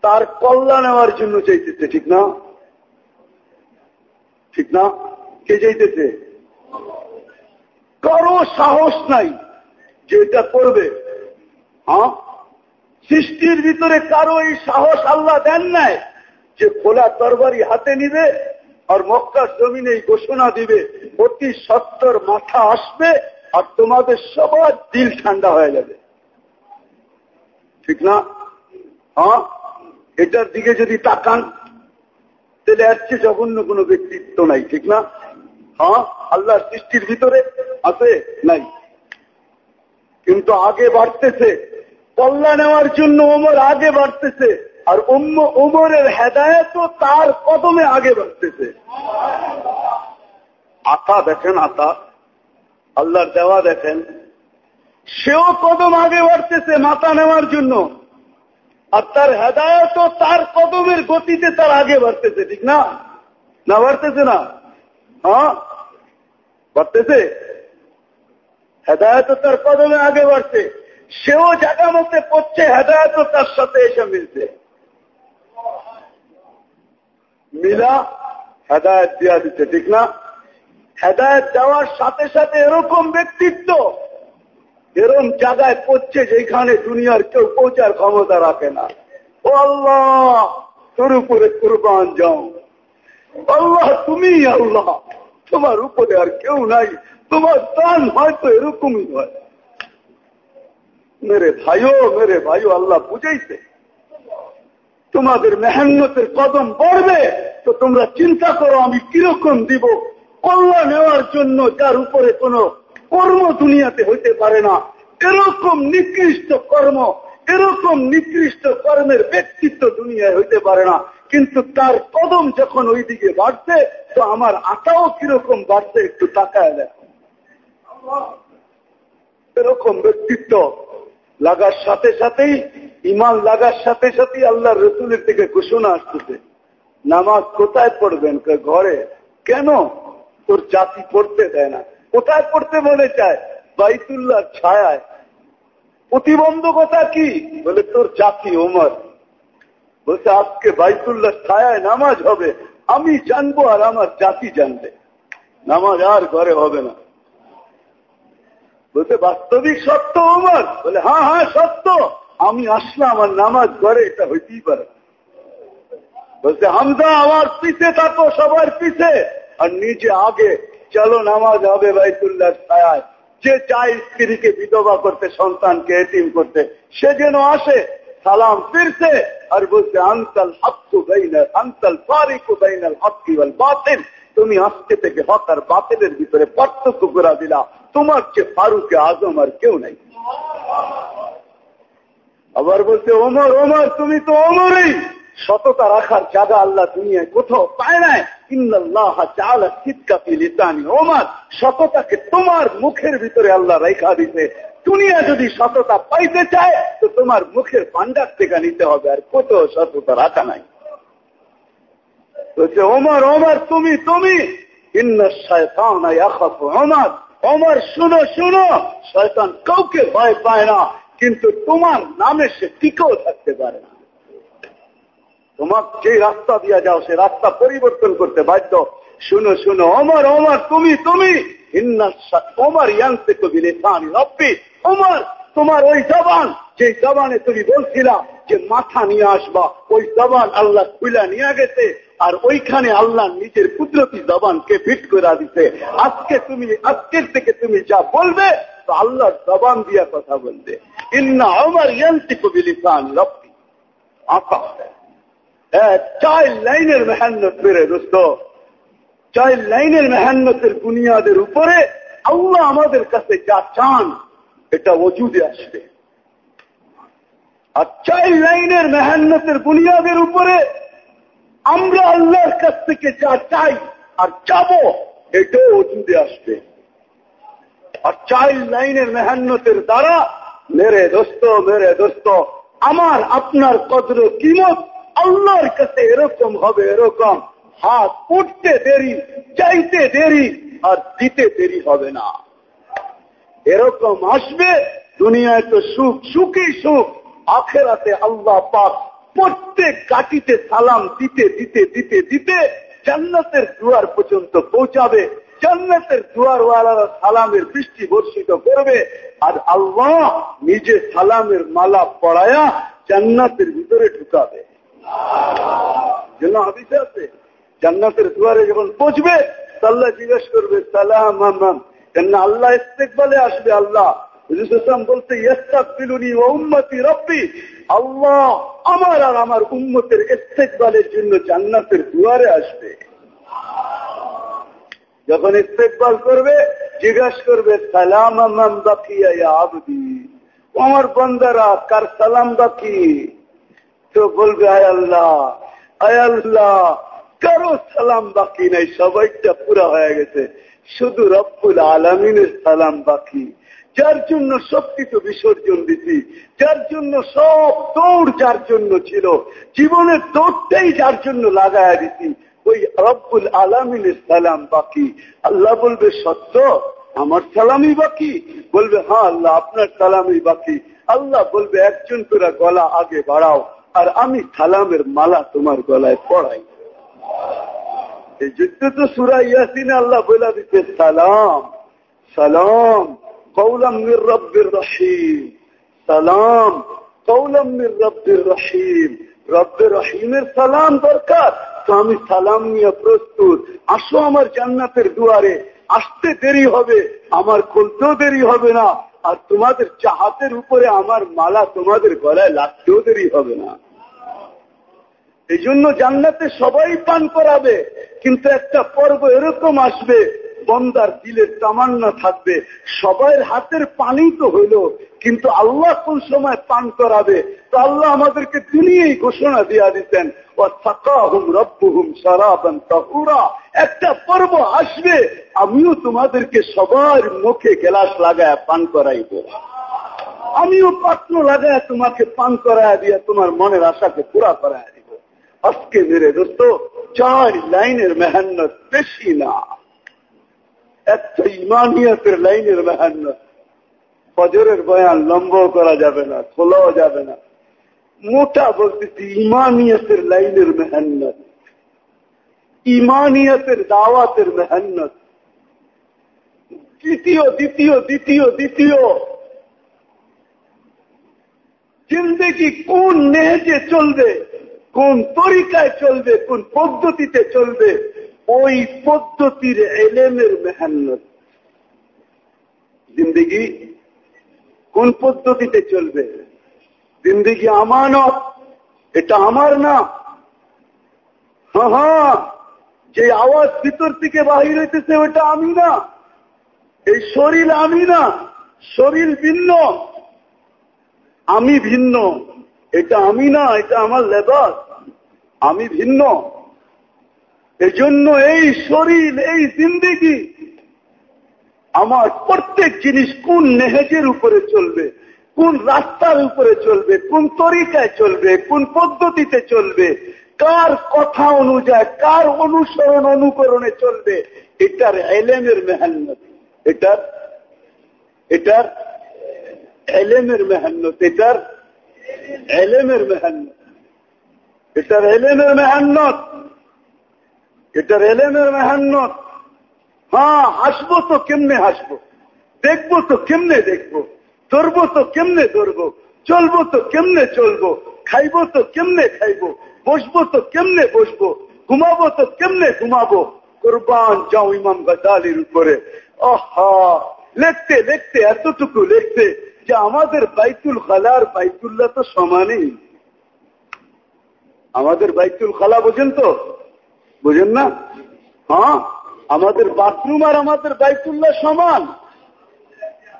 তার কল্যাণ নেওয়ার জন্য চাইতেছে ঠিক না? ঠিক না? কে যাইতেছে? কারও সাহস নাই যে এটা করবে। হ্যাঁ? সৃষ্টির ভিতরে কারও এই সাহস আল্লাহ দেন নাই যে খোলা তরবারি হাতে নিবে আর মক্কার জমিনে ঘোষণা দিবে, অতি সত্তর মাথা আসবে আর তোমাদের সবার দিল ঠান্ডা হয়ে যাবে। ঠিক না? হ্যাঁ? এটার দিকে যদি তাকান, তাহলে আসছে জঘন্য কোনো ব্যক্তিত্ব নাই, ঠিক না? হ্যাঁ? আল্লাহ সৃষ্টির ভিতরে আছে? নাই। কিন্তু আগে বাড়তেছে। কল্লা নেওয়ার জন্য ওমর আগে বাড়তেছে। আর অন্য উমরের হেদায়ত তার কদমে আগে বাড়তেছে। আতা দেখেন আতা, আল্লাহর দেওয়া দেখেন, সেও কদম আগে বাড়তেছে মাথা নেওয়ার জন্য। আর তার হেদায়ত তার কদমের গতিতে তার আগে বাড়তেছে, ঠিক না? না বাড়তেছে না? হ্যাঁ? বাড়তেছে? হেদায়ত তার কদমে আগে বাড়ছে। সেও জায়গা মধ্যে পড়ছে হেদায়ত তার সাথে এসে মিলছে। মিলা হেদায়ত দেওয়া দিচ্ছে ঠিক না? হেদায়ত দেওয়ার সাথে সাথে এরকম ব্যক্তিত্ব এরম জায়গায় পড়ছে যেখানে দুনিয়ার কেউ পৌঁছার ক্ষমতা রাখে না। ও আল্লাহ, তোর উপরে কুরবান যাও। আল্লাহ, তুমি আল্লাহ, তোমার উপরে আর কেউ নাই। তোমার দান হয়তো এরকমই হয়। মেরে ভাইও মেরে ভাইও, আল্লাহ বুঝাইছে। তোমাদের মেহান্নতের কদম পড়বে তো তোমরা চিন্তা করো, আমি কীরকম দিব? কল্যাণ নেওয়ার জন্য যার উপরে কোন কর্ম দুনিয়াতে হইতে পারে না। এরকম নিকৃষ্ট কর্ম, এরকম নিকৃষ্ট কর্মের ব্যক্তিত্ব দুনিয়ায় হইতে পারে না। কিন্তু তার কদম যখন ওই দিকে বাড়ছে, তো আমার আটাও কীরকম বাড়ছে একটু তাকায় দেখো। এরকম ব্যক্তিত্ব লাগার সাথে সাথেই ইমান লাগার সাথে সাথেই আল্লাহ রসুলের থেকে ঘোষণা আসতেছে। নামাজ কোথায় পড়বেন? ঘরে? কেন? তোর জাতি পড়তে দেয় না। কোথায় পড়তে মনে চায়? বাইতুল্লাহ ছায়ায়। প্রতিবন্ধকতা কি? বলে, তোর জাতি ওমর। বলছে, আজকে বাইতুল্লাহ ছায়ায় নামাজ হবে। আমি জানব আর আমার জাতি জানবে। নামাজ আর ঘরে হবে না। বলতে বাস্তবিক সত্য ওমর? বলে হ্যাঁ হ্যাঁ সত্য। আমি আসলাম আমার নামাজ ঘরে, এটা হইতেই পারে। বলছে, হামজা আমার পিছে থাকো সবার পিছে। আর নিজে আগে, চলো, নামাজ হবে বাইতুল্লাহ ছায়ায়। যে চায় স্ত্রীকে বিধবা করতে, সন্তানকে এটিম করতে, সে যেন আসে, সালাম ফিরছে। আর বলছে আন্তল হকু বেইনাল আন্তল ফারিকু বেইনাল হকি ওয়াল বাতিল। তুমি আজকে থেকে হক আর বাতিলের ভিতরে পার্থক্য করে দিলা। তোমার চেয়ে ফারুকে আজম আর কেউ নাই। আবার বলছে, ওমর ওমর, তুমি তো ওমরই। সততা রাখার জায়গা আল্লাহ দুনিয়ায় কোথাও পায় নাই। তোমার মুখের ভিতরে আল্লাহ রেখা দিতে দুনিয়া যদি সততা পাইতে চায়, তো তোমার মুখের থেকে নিতে হবে। আর কোথাও সততা রাখা নাই। বলছে, ওমর ওমর, তুমি তুমি। ওমর ওমর, শুনো শুনো। শয়তান কাউকে ভয় পায় না, কিন্তু তোমার নামে সে টিকেও থাকতে পারে না। তোমার যে রাস্তা দিয়া যাও, সে রাস্তা পরিবর্তন করতে বাধ্য। শুনো শুনো অমর অমর তুমি তুমি। ওমর ইয়ান্তে কবি রব্বি। ওমর, তোমার ওই জবান যে জবানে তুমি বলছিলা যে মাথা নিয়ে আসবা, ওই জবান আল্লাহ খুলা নিয়ে গেছে, আর ওইখানে আল্লাহ নিজের কুদরতি জবানকে ফিট করে দিতে আজকে তুমি, আজকের থেকে তুমি যা বলবে, তো আল্লাহর জবান দিয়া কথা বলবে। ইন্না অমর ইয়ান্তি কবি লেখানি রব্বি আঁকা চাইল্ড লাইনের মেহান্নত মেরে দোস্ত। চাইল্ড লাইনের মেহান্নতের বুনিয়াদের উপরে আল্লাহ আমাদের কাছে যা চান, এটা ওজুদে আসবে। আর চাইল্ড লাইনের মেহান্নতের বুনিয়াদের উপরে আমরা আল্লাহর কাছ থেকে যা চাই আর চাব, এটাও ওজুদে আসবে। আর চাইল্ড লাইনের মেহান্নতের দ্বারা, মেরে দোস্ত মেরে দোস্ত, আমার, আপনার কদর কিমত আল্লাহর কাছে এরকম হবে এরকম। হাত উঠতে দেরি চাইতে দেরি, আর দিতে দেরি হবে না। এরকম আসবে, দুনিয়ায় তো সুখ, সুখই সুখ। আখেরাতে আল্লাহ পাক প্রত্যেক কাটিতে সালাম দিতে দিতে দিতে দিতে জান্নাতের দুয়ার পর্যন্ত পৌঁছাবে। জান্নাতের দুয়ারওয়ালারা সালামের বৃষ্টি বর্ষিত করবে আর আল্লাহ নিজে সালামের মালা পড়ায়া জান্নাতের ভিতরে ঢুকাবে। যেন হাদিসে আছে? জান্নাতের দুয়ারে যখন পৌঁছবে আল্লাহ জিজ্ঞেস করবে, সালাম কেন আল্লাহ ইস্তেকবালে আসবে, আল্লাহ। বলতে আল্লাহ আমার আর আমার উম্মতের ইস্তেকবালের জন্য জান্নাতের দুয়ারে আসবে। যখন ইস্তেকবাল করবে, জিজ্ঞাসা করবে, সালাম আবদি? আমার বন্দারা, কার সালাম বাকি? তো বলবে, আয় আল্লাহ আল্লাহ, কারও সালাম বাকি নাই, সবাইটা পুরা হয়ে গেছে। শুধু রব্বুল আলমিনের সালাম বাকি। যার জন্য সব কিছু বিসর্জন দিছি, যার জন্য সব দৌড় যার জন্য ছিল জীবনের দৌড়টাই যার জন্য লাগায় দিছি, ওই রব্বুল আলমিনের সালাম বাকি। আল্লাহ বলবে, সত্য, আমার সালামই বাকি। বলবে হ্যাঁ আল্লাহ, আপনার সালামই বাকি। আল্লাহ বলবে, একজন তোরা গলা আগে বাড়াও। আর আমি সালামের মালা তোমার গলায় পড়াই। এই যুদ্ধ তো সুরা ইয়াসিনে আল্লাহ বলে দিতে সালাম সালাম কৌলাম মির রব্বির রহিম, সালাম কৌলাম মির রব্বির রহিম, রব্বের রহিমের সালাম দরকার। তো আমি সালাম নিয়ে প্রস্তুত। আসো আমার জান্নাতের দুয়ারে, আসতে দেরি হবে, আমার খুলতেও দেরি হবে না, আর তোমাদের চাহাতের উপরে আমার মালা তোমাদের গলায় লাগতেও দেরি হবে না। এই জন্য জান্নাতে সবাই পান করাবে, কিন্তু একটা পর্ব এরকম আসবে, বন্দার দিলের তামান্না থাকবে সবাই হাতের পানি তো হইল, কিন্তু আল্লাহ কোন সময় পান করাবে? তো আল্লাহ আমাদেরকে তিনিই ঘোষণা দিয়া দিতেন একটা পর্ব আসবে, আমিও তোমাদেরকে সবার মুখে গ্লাস লাগায় পান করাইব। আমিও পাত্র লাগায় তোমাকে পান করায় দিয়া তোমার মনের আশাকে পুরা করায় আজকে মেরে দোস্ত, চার লাইনের মেহান্নত, বেশি না। একটা ইমানিয়তের লাইনের মেহান্নত। ফজরের বয়ান লম্ব করা যাবে না, খোলাও যাবে না। মোটা বলতেছি ইমানিয়তের লাইনের মেহান্নত। ইমানিয়তের দাওয়াতের মেহান্নত। দ্বিতীয় দ্বিতীয় দ্বিতীয় দ্বিতীয়। জিন্দগি কোন নেহেজে চলবে? কোন তরিকায় চলবে, কোন পদ্ধতিতে চলবে, ওই পদ্ধতির এলেমের মেহান্নত। জিন্দগি কোন পদ্ধতিতে চলবে? জিন্দগি আমানত, এটা আমার না। হ্যাঁ হ্যাঁ যে আওয়াজ ভিতর থেকে বাহির হইতেছে ওটা আমি না। এই শরীর আমি না, শরীর ভিন্ন। আমি ভিন্ন, এটা আমি না, এটা আমার লেবাস। আমি ভিন্ন। এজন্য এই শরীর, এই জিন্দিগি আমার প্রত্যেক জিনিস কোন নেহেজের উপরে চলবে, কোন রাস্তার উপরে চলবে, কোন তরিকায় চলবে, কোন পদ্ধতিতে চলবে, কার কথা অনুযায়ী, কার অনুসরণ অনুকরণে চলবে, এটার এলেমের মেহান্নত, এটার এটার এলেমের মেহান্নত, এটার এলেমের মেহান্নত। এটার এলেমের মেহান্নত। এটার এলেমের মেহান্নত। হ্যাঁ হাসবো তো কেমনে হাসবো? দেখব তো কেমনে দেখব? ধরবো তো কেমনে ধরবো? চলবো তো কেমনে চলবো? খাইবো তো কেমনে খাইবো? বসবো তো কেমনে বসবো? ঘুমাবো তো কেমনে ঘুমাবো? কোরবান যাও ইমাম গাজালির উপরে। আহা! লিখতে লিখতে, এতটুকু লিখতে যে আমাদের বাইতুল খালার বাইতুল্লাহ তো সমানই। আমাদের বাইতুল খালা বোঝেন তো? বুঝেন না? হ্যাঁ? আমাদের বাথরুম আর আমাদের বাইতুল্লাহ সমান।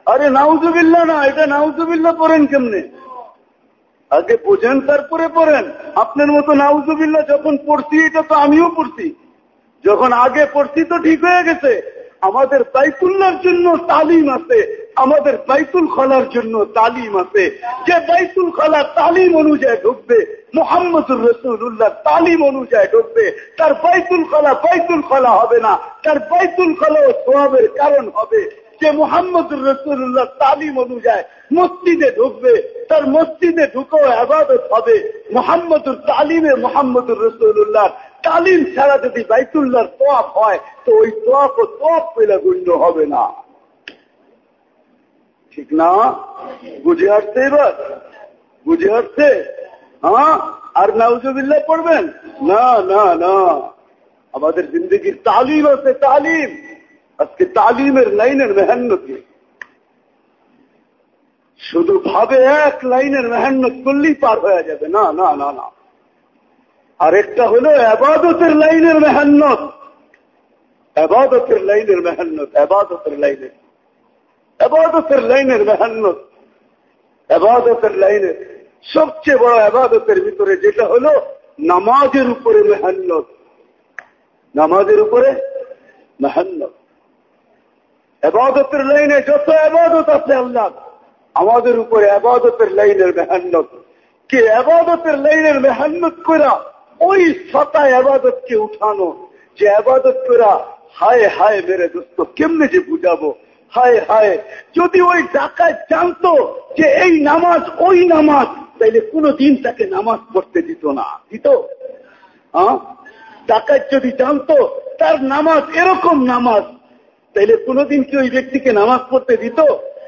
আরে নাউজুবিল্লা না, এটা নাউজুবিল্লা পড়েন কেমনে? আগে বোঝেন, তারপরে পড়েন। আপনার মতো নাউজুবিল্লা যখন পড়ছি, এটা তো আমিও পড়ছি। যখন আগে পড়ছি তো ঠিক হয়ে গেছে। আমাদের বাইতুল্লার জন্য তালিম আছে আমাদের বাইতুল খলার জন্য তালিম আছে। যে বাইতুল খলা তালিম অনুযায়ী ঢুকবে, মোহাম্মদুর রসুল্লাহ তালিম অনুযায়ী ঢুকবে, তার বাইতুল খলা বাইতুল খলা হবে না, তার বাইতুল খলা সোয়াবের কারণ হবে। যে মোহাম্মদুর রসুল্লাহ তালিম অনুযায়ী মসজিদে ঢুকবে, তার মসজিদে ঢুকেও আবাদত হবে। মোহাম্মদুর তালিমে মোহাম্মদুর রসুল্লাহ তালিম ছাড়া যদি বাইতুল্লাহর তোয়াফ হয়, তো ওই তোয়াফ ও তোয়াফ পেলে গণ্য হবে না। ঠিক না? বুঝে আসছে এবার? বুঝে আসছে? হ্যাঁ? আর নাউজবিল্লা পড়বেন? না না না। আমাদের জিন্দগির তালিম আছে, তালিম। আজকে তালিমের লাইনের মেহান্নতি শুধু ভাবে এক লাইনের মেহান্নত করলেই পার হয়ে যাবে। না না না না। আরেকটা হলো আবাদতের লাইনের মেহান্নত। আবাদতের লাইনের মেহান্নত, আবাদতের লাইনের। আবাদতের লাইনের মেহান্নত, আবাদতের লাইনের সবচেয়ে বড় আবাদতের ভিতরে যেটা হলো নামাজের উপরে মেহান্নত। নামাজের উপরে মেহান্নত। আবাদতের লাইনে যত আবাদত আছে আল্লাহ, আমাদের উপরে আবাদতের লাইনের মেহান্নত। কে আবাদতের লাইনের মেহান্নত করা ওই সতা আবাদতকে উঠানো, যে আবাদত করা হায় হায় মেরে দোস্ত, কেমনে যে বুঝাবো? হায় হায়। যদি ওই ডাকায় জানতো যে এই নামাজ, ওই নামাজ, তাইলে কোনদিন তাকে নামাজ পড়তে দিত না। দিত? ডাকাত যদি জানতো তার নামাজ এরকম নামাজ, তাইলে কোনদিন কি ওই ব্যক্তিকে নামাজ পড়তে দিত?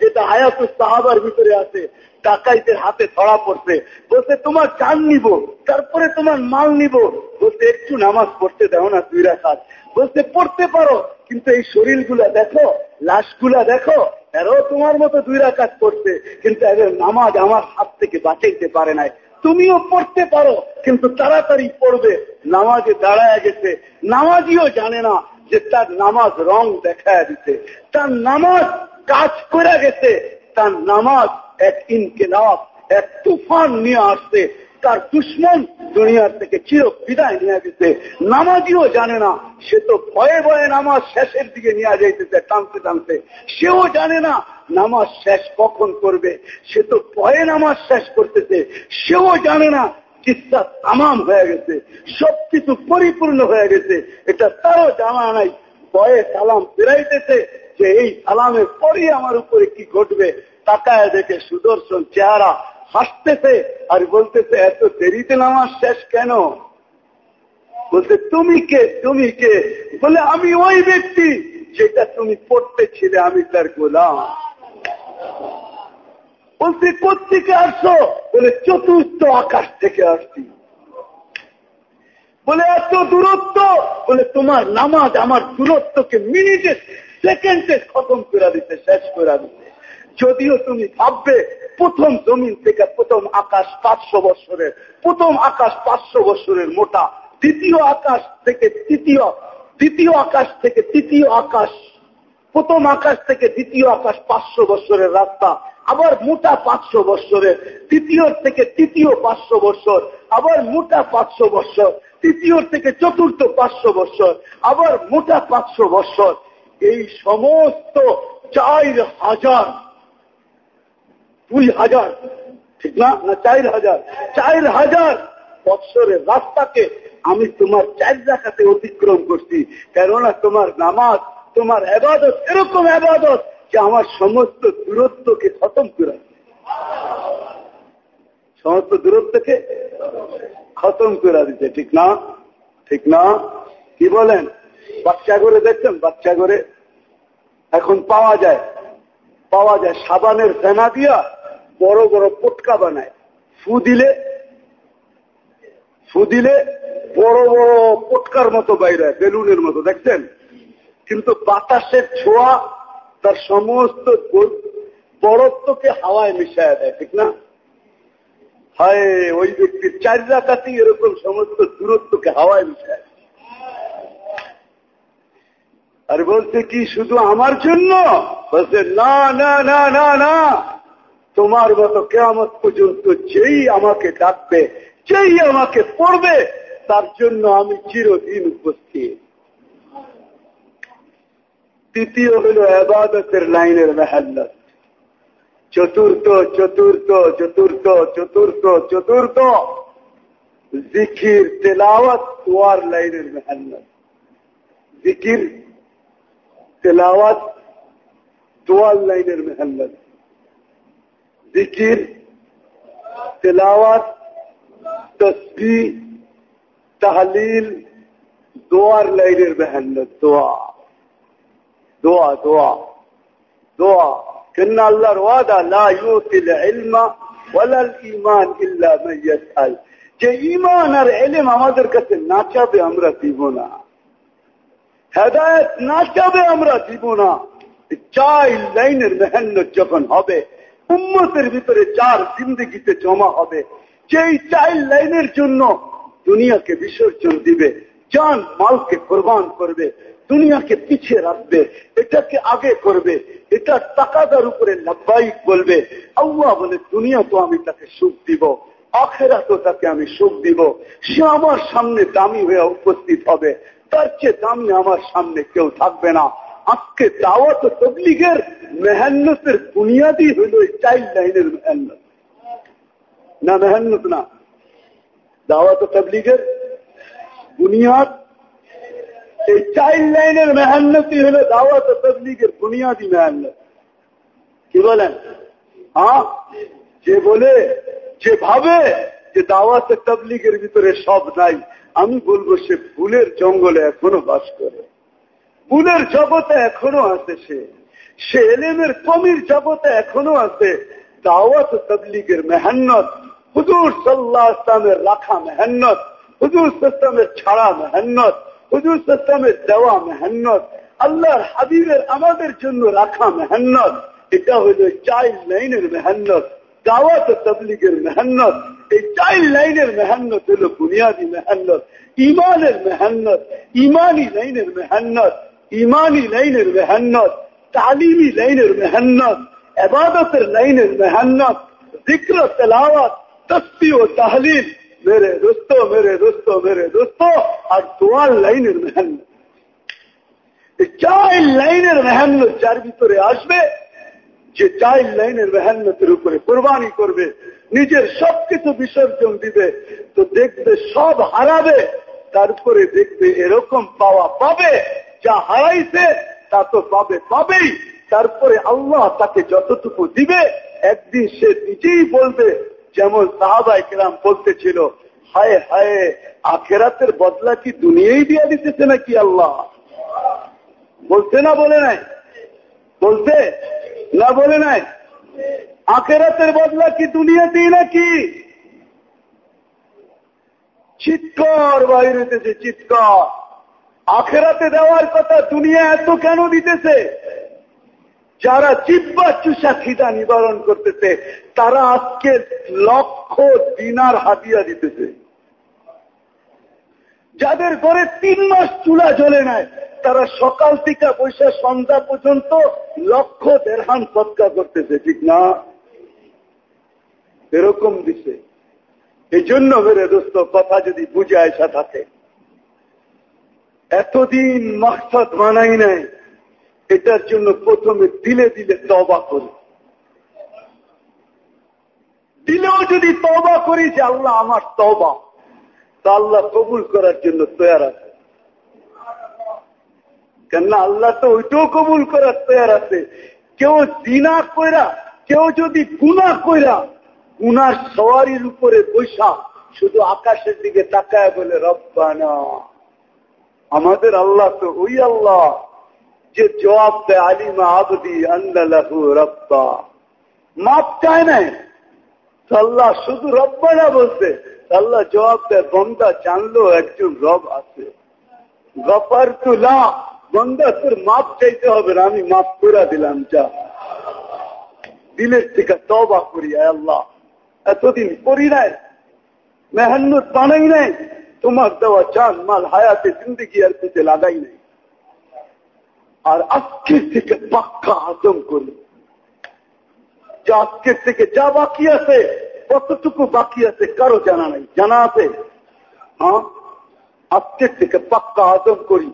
যেটা আয়াত সাহাবার ভিতরে আছে। ডাকাইতের হাতে ধরা পড়ছে। বলতে তোমার চান নিব, তারপরে তোমার মাল নিব। বলতে একটু নামাজ পড়তে দাও না, দুই রাখাত বলতে পড়তে পারো কিন্তু এই শরীরগুলা দেখো, লাশগুলা দেখো, এরাও তোমার মতো দুই রাখাত করছে কিন্তু এদের নামাজ আমার হাত থেকে বাঁচাইতে পারে নাই। তুমিও পড়তে পারো, কিন্তু তাড়াতাড়ি পড়বে, নামাজে দাঁড়ায় গেছে। নামাজিও জানে না যে তার নামাজ রং দেখায় দিতে তার নামাজ কাজ করে গেছে, তার নামাজ এক ইনকেলাপ এক তুফান নিয়ে আসছে। তার দুশ্মন দুনিয়ার থেকে চির বিদায় নিয়ে গেছে। নামাজিও জানে না। সে তো ভয়ে ভয়ে নামাজ শেষের দিকে নিয়ে যাইতেছে, টানতে টানতে। সেও জানে না নামাজ শেষ কখন করবে। সে তো ভয়ে নামাজ শেষ করতেছে। সেও জানে না চিত্তা তামাম হয়ে গেছে, সবকিছু পরিপূর্ণ হয়ে গেছে। এটা তারও জানা নাই। ভয়ে সালাম ফেরাইতেছে যে এই সালামের পরই আমার উপরে কি ঘটবে। তাকায় দেখে সুদর্শন চেহারা হাসতেছে আর বলতেছে, এত দেরিতে নামাজ শেষ কেন? বলতে তুমি কে? তুমি কে? বলে, আমি ওই ব্যক্তি যেটা তুমি পড়তেছিলে, আমি তার গোলাম। বলতে কোথেকে আসছো? বলে, চতুর্থ আকাশ থেকে আসছি। বলে, এত দূরত্ব? বলে, তোমার নামাজ আমার দূরত্বকে মিনিটে সেকেন্ডে খতম করে দিতে, শেষ করে দিতে। যদিও তুমি ভাববে, প্রথম জমিন থেকে প্রথম আকাশ পাঁচশো বছরের প্রথম আকাশ পাঁচশো বছরের মোটা, দ্বিতীয় আকাশ থেকে তৃতীয়, দ্বিতীয় আকাশ থেকে তৃতীয় আকাশ, প্রথম আকাশ থেকে দ্বিতীয় আকাশ পাঁচশো বছরের রাস্তা, আবার মোটা পাঁচশো বছরের তৃতীয় থেকে তৃতীয় পাঁচশো বছর আবার মোটা পাঁচশো বছর তৃতীয় থেকে চতুর্থ পাঁচশো বছর আবার মোটা পাঁচশো বছর এই সমস্ত চার হাজার দুই হাজার, ঠিক না? না চার হাজার? চার হাজার বৎসরের রাস্তাকে আমি তোমার চার রাখাতে অতিক্রম করছি। কেননা তোমার নামাজ, তোমার আবাদত এরকম আবাদত যে আমার সমস্ত দূরত্বকে খতম করে সমস্ত দূরত্বকে খতম করে দিতে ঠিক না? ঠিক না? কি বলেন? বাচ্চা করে দেখছেন? বাচ্চা করে এখন পাওয়া যায়। পাওয়া যায় সাবানের ফেনা দিয়া বড় বড় পটকা বানায়। ফু দিলে ফু দিলে বড় বড় পটকার মতো বাইরে বেলুনের মতো, দেখছেন? কিন্তু বাতাসের ছোঁয়া তার সমস্ত বড়ত্বকে হাওয়ায় মিশায় দেয়, ঠিক না? হায়, ওই ব্যক্তির চার রাখাতেই এরকম সমস্ত দূরত্বকে হাওয়ায় মিশায়। আর বলছে কি, শুধু আমার জন্য? না না না না না। তোমার মতো কেমন পর্যন্ত যেই আমাকে ডাকবে, যেই আমাকে পড়বে, তার জন্য আমি চিরদিন উপস্থিত। তৃতীয় হল আবাদতের লাইনের মেহাল্লত। চতুর্থ চতুর্থ চতুর্থ চতুর্থ চতুর্থ। জিকির, তেলাওয়াত তোয়ার লাইনের মেহাল্লত। জিকির, তেলাওয়াত তোয়ার লাইনের মেহাল্লত। জিকির তেলাওয়াত তসবি তাহলিল দোয়ার লাইনের মেহান্নত দোয়া দোয়া দোয়া দোয়া কেন আল্লাহর ওয়াদা লা ইউতিল ইলমা ওয়ালাল ঈমান ইল্লা মান ইয়াসআল যে ঈমান আর ইলম আমাদের কাছে না চাবে আমরা দিব না হেদায়েত না চাবে আমরা দিব না চাই লাইনের মেহান্নত যখন হবে উম্মতের ভিতরে চার জিন্দগিতে জমা হবে, যেই চাইল্ড লাইনের জন্য দুনিয়াকে বিসর্জন দিবে যান মালকে কোরবান করবে, দুনিয়াকে পিছিয়ে রাখবে, এটাকে আগে করবে, এটা টাকাদার উপরে লাভবাহিক বলবে, আল্লাহ বলে, দুনিয়া তো আমি তাকে সুখ দিব আখেরা তো তাকে আমি সুখ দিব, সে আমার সামনে দামি হয়ে উপস্থিত হবে, তার চেয়ে দামি আমার সামনে কেউ থাকবে না। আজকে দাওয়াত তবলিগের মেহান্নতের বুনিয়াদি হইল এই চাইল্ড লাইনের মেহান্নত। না মেহান্নত না, দাওয়াত তবলিগের বুনিয়াদ। এই চাইল্ড লাইনের মেহান্নতি হল দাওয়াত তবলিগের বুনিয়াদি মেহান্নত। কি বলেন? হ্যাঁ? যে বলে, যে ভাবে যে দাওয়াত তবলিগের ভিতরে সব নাই, আমি বলব সে ফুলের জঙ্গলে এখনও বাস করে। ফুলের জগতে এখনও আছে সে। সে এলেমের কমির জগতে এখনও আছে। দাওয়াত তবলিগের মেহান্নত, হুজুর সাল্লাহ ইসলামের রাখা মেহান্নত, হুজুর সিস্টেমের ছাড়া মেহান্নত, হুজুর সিস্টেমের দেওয়া মেহান্নত, আল্লাহর হাবিবের আমাদের জন্য রাখা মেহান্নত, এটা হইল চাইল্ড লাইনের মেহান্নত, দাওয়াত তবলিগের মেহান্নত। এই চাইল্ড লাইনের মেহান্নত হল বুনিয়াদী মেহান্নত ইমানের মেহান্নত ইমানি লাইনের মেহান্নত। ইমানি লাইনের মেহান্নত, তালিমি লাইনের মেহান্নত, এবাদতের লাইনের মেহান্নত জিক্র তেলাওয়াত তস্তি ও তাহলিল, মেরে দোস্ত মেরে দোস্ত মেরে দোস্ত, আর দোয়ার লাইনের মেহান্নত। চাইল্ড লাইনের মেহান্নত যার ভিতরে আসবে, যে চাইল্ড লাইনের মেহান্নতের উপরে কোরবানি করবে, নিজের সবকিছু বিসর্জন দিবে, তো দেখবে সব হারাবে, তারপরে দেখবে এরকম পাওয়া পাবে যা হারাইছে, তা তো পাবে, পাবেই। তারপরে আল্লাহ তাকে যতটুকু দিবে, একদিন সে নিজেই বলবে, যেমন সাহাবাই কেরাম বলতেছিল, হায় হায়, আখেরাতের বদলা কি দুনিয়াই দিয়া দিতেছে নাকি আল্লাহ? বলছে না বলে নাই? বলতে না বলে নাই? আখেরাতের বদলা কি দুনিয়াতেই নাকি? চিৎকার বাইরেতেছে চিৎকার। আখেরাতে দেওয়ার কথা দুনিয়া এত কেন দিতেছে? যারা চিব্বা চুষা খিদা নিবারণ করতেছে, তারা আজকে লক্ষ দিনার হাতিয়া দিতেছে। যাদের ঘরে তিন মাস চুলা জ্বলে নেয় তারা সকাল থেকে বৈশাখ সন্ধ্যা পর্যন্ত লক্ষ দেড়হান সৎকা করতেছে, ঠিক না? এরকম দিছে। এই জন্য মেরে দোস্ত, কথা যদি বুঝে আসা থাকে। এতদিন মাকসাদ মানাই নাই। এটার জন্য প্রথমে দিলে দিলে তবা করি। দিলেও যদি তবা করি যে আল্লাহ আমার তবা তা আল্লাহ কবুল করার জন্য তৈয়ার আছে। কেননা আল্লাহ তো ওইটাও কবুল করার তৈয়ার আছে। কেউ দিনা কইরা, কেউ যদি গুণা কইরা গুনার সওয়ারির উপরে বৈশা, শুধু আকাশের দিকে তাকায় বলে, রব্বানা। আমাদের আল্লাহ তো ওই আল্লাহ যে জবাব দেয়, আলিমা আবদি আন্দালাহু রব্বা। মাপ চায় নাই। আল্লাহ শুধু রব্বানা বলতে আল্লাহ জবাব দেয়, বন্দা জানলো একজন রব আছে। গপার তুলা বন্দা তোর মাপ চাইতে হবে না, আমি মাপ করে দিলাম, যা। দিলের থেকে তবা করি আল্লাহ। এতদিন করি নাই মেহান্নত বানাই নাই। তোমার দেওয়া চান মাল হায়াতে জিন্দগি আর পিছিয়ে লাগাই নাই। আর আজকের থেকে পাক্কা আদম করি যে আজকের থেকে যা বাকি আছে, কতটুকু বাকি আছে কারও জানা নাই। জানা আছে? হ্যাঁ? আজকের থেকে পাক্কা আদম করি।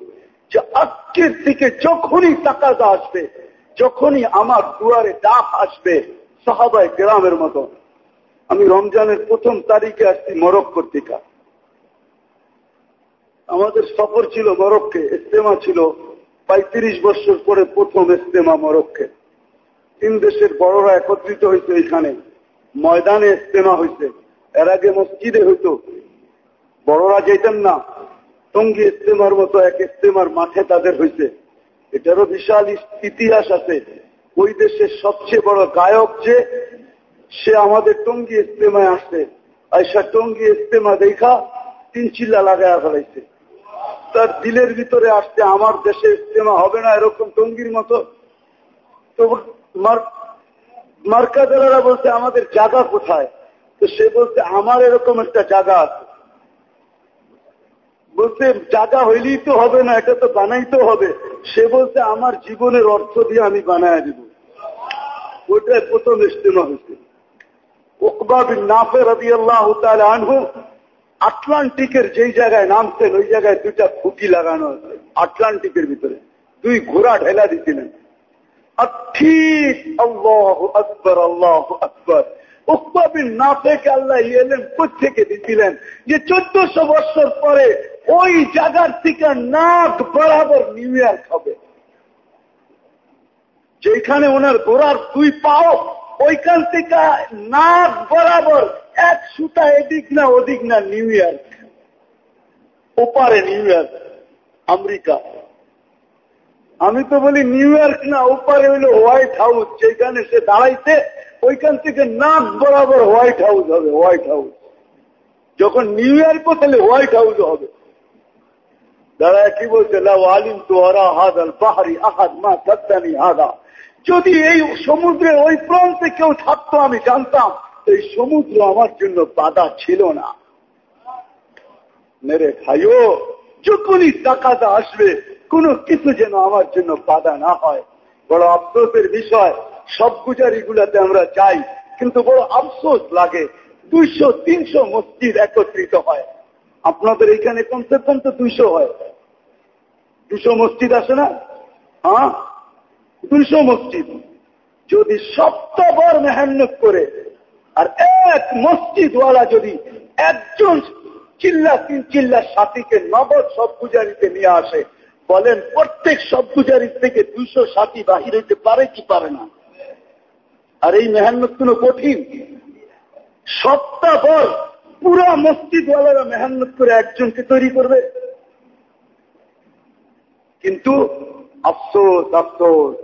যে আজকের থেকে যখনই টাকা আসবে, যখনই আমার দুয়ারে ডাক আসবে, সাহাবায় গ্রামের মতো। আমি রমজানের প্রথম তারিখে আসছি মরক্কো থেকে আমাদের সফর ছিল মরক্কে ইস্তেমা ছিল পঁয়ত্রিশ বছর পরে প্রথম ইস্তেমা মরক্কে তিন দেশের বড়রা একত্রিত হয়েছে এখানে ময়দানে ইস্তেমা হয়েছে এর আগে মসজিদে হইতো। বড়রা যেতেন না। টঙ্গি ইস্তেমার মতো এক ইস্তেমার মাঠে তাদের হয়েছে এটারও বিশাল ইতিহাস আছে। ওই দেশের সবচেয়ে বড় গায়ক যে, সে আমাদের টঙ্গি ইস্তেমায় আসছে। আইসা টঙ্গি ইস্তেমা দেখা তিন চিল্লা লাগায় ফেলাইছে। তার দিলের ভিতরে আসছে আমার দেশে ইস্তেমা হবে না এরকম টঙ্গির মতো। তো মার্কাদারা বলছে, আমাদের জায়গা কোথায়? তো সে বলছে, আমার এরকম একটা জায়গা আছে। বলছে, জায়গা হইলেই তো হবে না, এটা তো বানাইতে হবে। সে বলছে, আমার জীবনের অর্থ দিয়ে আমি বানায় দিব। ওইটাই প্রথম ইস্তেমা হয়েছে। নাফে রবি আল্লাহ আনহু আটলান্টিকের যেই জায়গায় নামছেন, ওই জায়গায় দুইটা খুঁটি লাগানো আটলান্টিকের ভিতরে। দুই ঘোড়া ঢেলা দিছিলেন। যেখানে ওনার গোড়ার দুই পাও, ওইখান থেকে নাক বরাবর এক সুতা এদিক না ওদিক না নিউ ইয়র্ক। ওপারে নিউ ইয়র্ক, আমেরিকা। আমি তো বলি নিউ ইয়র্ক না, ওপারে হইল হোয়াইট হাউস, যেখানে সে দাঁড়াইছে, ওইখান থেকে নাক বরাবর হোয়াইট হাউস হবে, হোয়াইট হাউস। যখন নিউ ইয়র্ক তাহলে হোয়াইট হাউস হবে। দাঁড়ায় কি বলছে? আলিম তো হাদাল পাহাড়ি আহাদ, মা কাদ্দানি হাদা। যদি এই সমুদ্রের ওই প্রান্তে কেউ থাকতো, আমি জানতাম এই সমুদ্র আমার জন্য বাধা ছিল না। মেরে ভাইও যখনই টাকাটা আসবে, কোনো কিছু যেন আমার জন্য বাধা না হয়। বড় আফসোসের বিষয়, সব গুজারি গুলাতে আমরা যাই, কিন্তু বড় আফসোস লাগে, দুইশো, তিনশো মসজিদ একত্রিত হয়। আপনাদের এখানে কমসে কম তো দুইশো হয়। দুশো মসজিদ আসে না? হ্যাঁ? দুইশো মসজিদ। যদি সপ্তাহবার মেহান্নত করে আর এক মসজিদওয়ালা যদি একজন চিল্লা তিন চিল্লার সাথীকে নগদ সব পূজারিতে নিয়ে আসে, বলেন প্রত্যেক সব পূজারির থেকে দুইশো সাথী বাহির হইতে পারে কি পারে না? আর এই মেহান্নত কোন কঠিন? সপ্তাহভর পুরা মসজিদওয়ালারা মেহান্নত করে একজনকে তৈরি করবে। কিন্তু আফসোস আফসোস,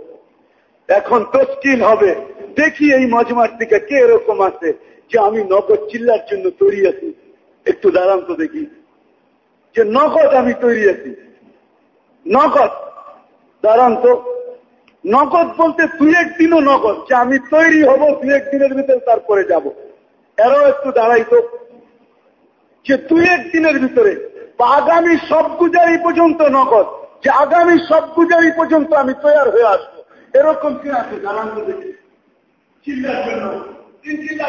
এখন তস্কিল হবে। দেখি এই মজমার দিকে কে এরকম আছে যে আমি নগদ চিল্লার জন্য তৈরি আছি। একটু দাঁড়ান তো দেখি। যে নগদ আমি তৈরি আছি। নগদ। দাঁড়ান তো। নগদ বলতে দুই একদিনও নগদ, যে আমি তৈরি হব, দু একদিনের ভিতরে তারপরে যাব। এরাও একটু দাঁড়াই তো। যে দুই একদিনের ভিতরে আগামী সব গুজারি পর্যন্ত নগদ, যে আগামী সব গুজারি পর্যন্ত আমি তৈরি হয়ে আসব। এরকম কি আছে? জানান তো দেখি। চিন্তার জন্য তিন চিন্তা